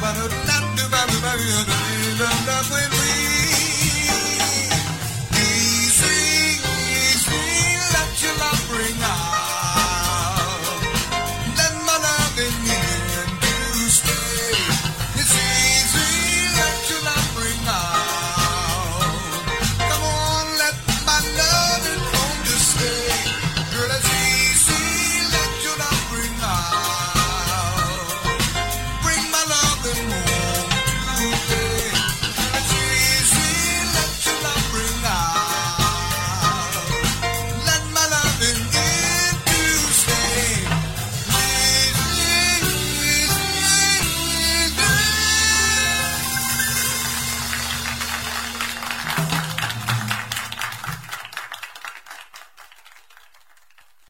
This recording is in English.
Bye.